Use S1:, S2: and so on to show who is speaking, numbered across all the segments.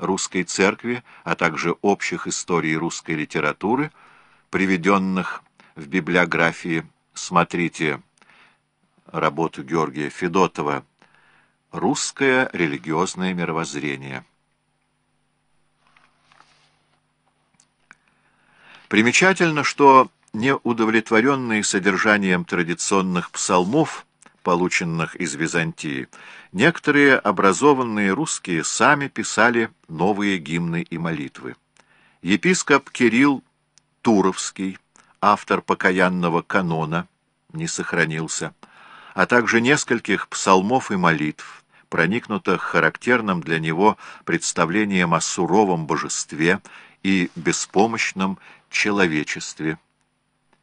S1: русской церкви, а также общих историй русской литературы, приведенных в библиографии, смотрите работу Георгия Федотова «Русское религиозное мировоззрение». Примечательно, что неудовлетворенные содержанием традиционных псалмов, полученных из Византии, некоторые образованные русские сами писали новые гимны и молитвы. Епископ Кирилл Туровский, автор покаянного канона, не сохранился, а также нескольких псалмов и молитв, проникнутых характерным для него представлением о суровом божестве и беспомощном человечестве.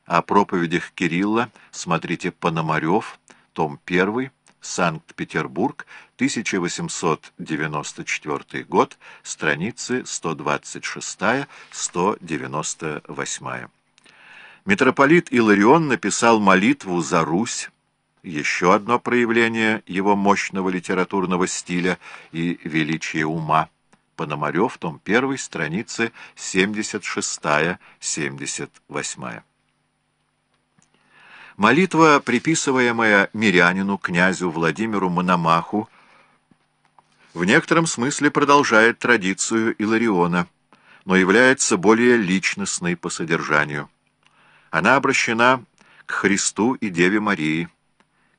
S1: О проповедях Кирилла смотрите Пономарев, том 1, Санкт-Петербург, 1894 год, страницы 126-198. Митрополит Иларион написал молитву за Русь, еще одно проявление его мощного литературного стиля и величия ума. Пономарев, том 1, страницы 76-78. Молитва, приписываемая мирянину, князю Владимиру Мономаху, в некотором смысле продолжает традицию Илариона, но является более личностной по содержанию. Она обращена к Христу и Деве Марии.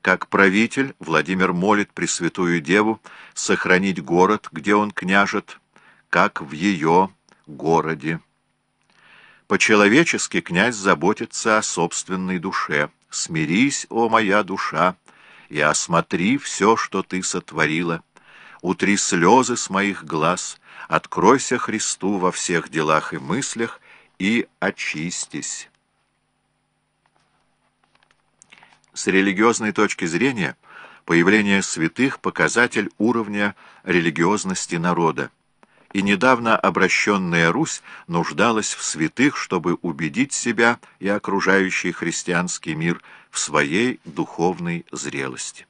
S1: Как правитель Владимир молит Пресвятую Деву сохранить город, где он княжет, как в ее городе. По-человечески князь заботится о собственной душе. «Смирись, о моя душа, и осмотри все, что ты сотворила. Утри слезы с моих глаз, откройся Христу во всех делах и мыслях и очистись». С религиозной точки зрения, появление святых – показатель уровня религиозности народа и недавно обращенная Русь нуждалась в святых, чтобы убедить себя и окружающий христианский мир в своей духовной зрелости.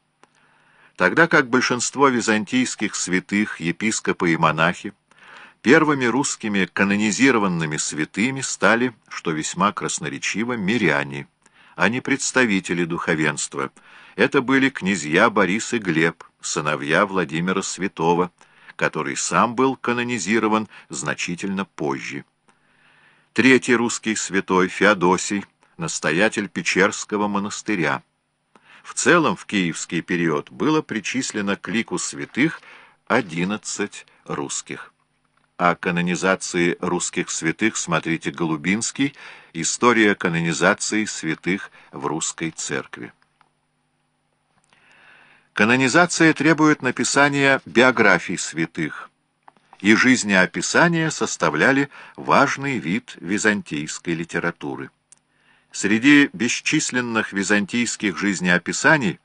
S1: Тогда как большинство византийских святых, епископы и монахи, первыми русскими канонизированными святыми стали, что весьма красноречиво, миряне, а не представители духовенства. Это были князья Борис и Глеб, сыновья Владимира Святого, который сам был канонизирован значительно позже. Третий русский святой Феодосий, настоятель Печерского монастыря. В целом в киевский период было причислено к лику святых 11 русских. О канонизации русских святых смотрите Голубинский «История канонизации святых в русской церкви». Канонизация требует написания биографий святых, и жизнеописания составляли важный вид византийской литературы. Среди бесчисленных византийских жизнеописаний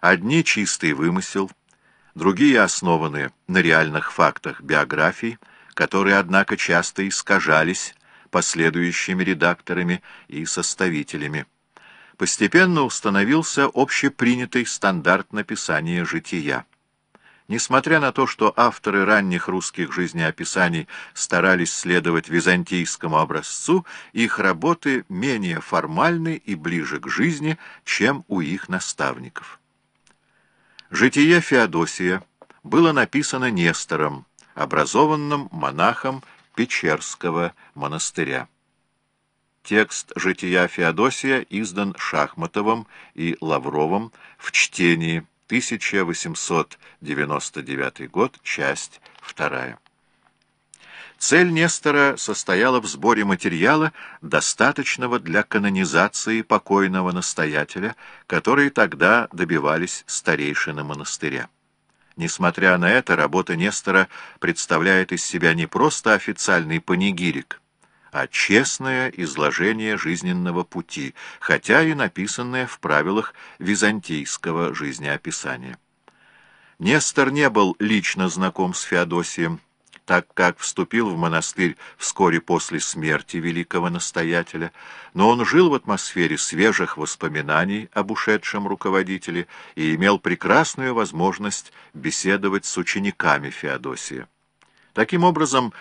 S1: одни чистый вымысел, другие основаны на реальных фактах биографий, которые, однако, часто искажались последующими редакторами и составителями постепенно установился общепринятый стандарт написания жития. Несмотря на то, что авторы ранних русских жизнеописаний старались следовать византийскому образцу, их работы менее формальны и ближе к жизни, чем у их наставников. Житие Феодосия было написано Нестором, образованным монахом Печерского монастыря. Текст «Жития Феодосия» издан Шахматовым и Лавровым в чтении 1899 год, часть 2. Цель Нестора состояла в сборе материала, достаточного для канонизации покойного настоятеля, которые тогда добивались старейшины монастыря. Несмотря на это, работа Нестора представляет из себя не просто официальный панигирик – а честное изложение жизненного пути, хотя и написанное в правилах византийского жизнеописания. Нестор не был лично знаком с Феодосием, так как вступил в монастырь вскоре после смерти великого настоятеля, но он жил в атмосфере свежих воспоминаний об ушедшем руководителе и имел прекрасную возможность беседовать с учениками Феодосия. Таким образом,